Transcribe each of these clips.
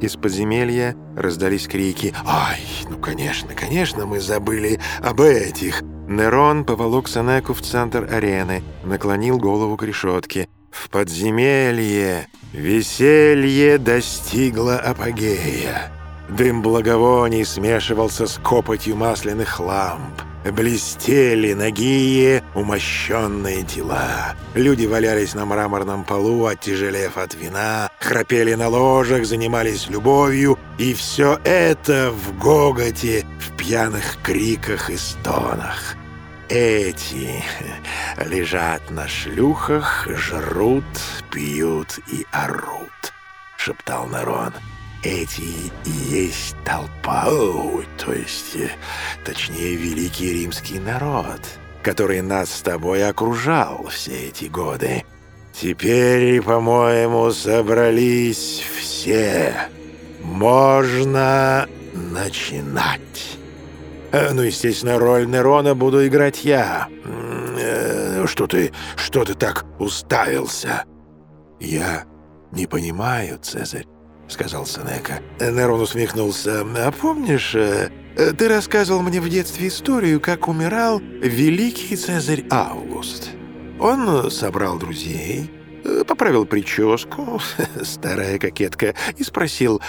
Из подземелья раздались крики «Ай, ну конечно, конечно, мы забыли об этих!» Нерон поволок Сенеку в центр арены, наклонил голову к решетке. В подземелье веселье достигло апогея. Дым благовоний смешивался с копотью масляных ламп. Блестели ногие, умощенные тела. Люди валялись на мраморном полу, оттяжелев от вина, храпели на ложах, занимались любовью, и все это в гоготе, в пьяных криках и стонах. Эти лежат на шлюхах, жрут, пьют и орут, — шептал Нарон эти и есть толпа, то есть, э, точнее, великий римский народ, который нас с тобой окружал все эти годы. Теперь, по-моему, собрались все. Можно начинать. Э, ну, естественно, роль Нерона буду играть я. Э, что ты, что ты так уставился? Я не понимаю, Цезарь. — сказал Сенека. Нерон усмехнулся. «А помнишь, э, ты рассказывал мне в детстве историю, как умирал великий Цезарь Август? Он собрал друзей, э, поправил прическу, старая кокетка, и спросил,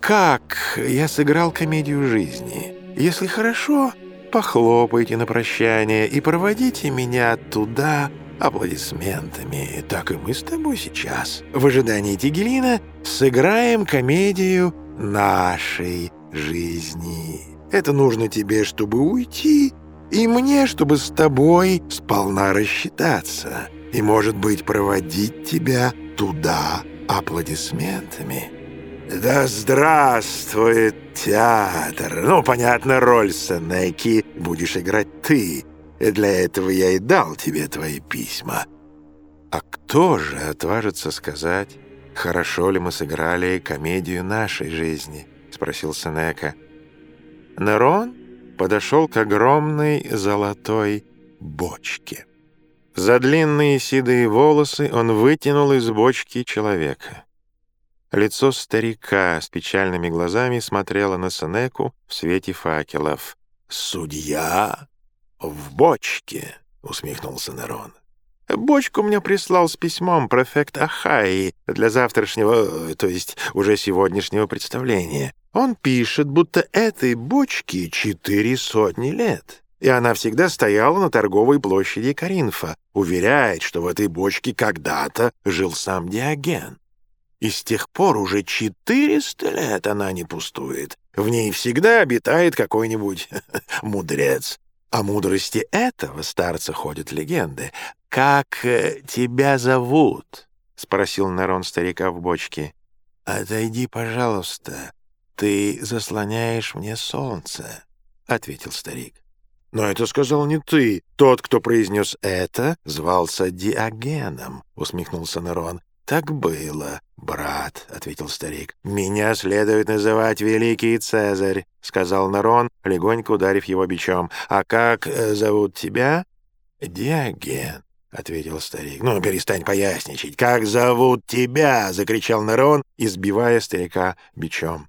как я сыграл комедию жизни. Если хорошо, похлопайте на прощание и проводите меня туда, аплодисментами. Так и мы с тобой сейчас, в ожидании Тигелина, сыграем комедию нашей жизни. Это нужно тебе, чтобы уйти, и мне, чтобы с тобой сполна рассчитаться, и, может быть, проводить тебя туда аплодисментами. Да здравствует театр! Ну, понятно, роль Сенеки будешь играть ты — для этого я и дал тебе твои письма. А кто же отважится сказать, хорошо ли мы сыграли комедию нашей жизни?» — спросил Сенека. Нерон подошел к огромной золотой бочке. За длинные седые волосы он вытянул из бочки человека. Лицо старика с печальными глазами смотрело на Сенеку в свете факелов. «Судья «В бочке», — усмехнулся Нерон. «Бочку мне прислал с письмом префект Ахаи для завтрашнего, то есть уже сегодняшнего представления. Он пишет, будто этой бочке четыре сотни лет, и она всегда стояла на торговой площади Каринфа, уверяет, что в этой бочке когда-то жил сам Диоген. И с тех пор уже четыреста лет она не пустует. В ней всегда обитает какой-нибудь мудрец. О мудрости этого старца ходят легенды. «Как э, тебя зовут?» — спросил Нарон старика в бочке. «Отойди, пожалуйста. Ты заслоняешь мне солнце», — ответил старик. «Но это сказал не ты. Тот, кто произнес это, звался Диогеном», — усмехнулся Нерон. «Так было, брат», — ответил старик. «Меня следует называть Великий Цезарь», — сказал Нарон, легонько ударив его бичом. «А как э, зовут тебя?» «Диоген», — ответил старик. «Ну, перестань поясничать. Как зовут тебя?» — закричал Нарон, избивая старика бичом.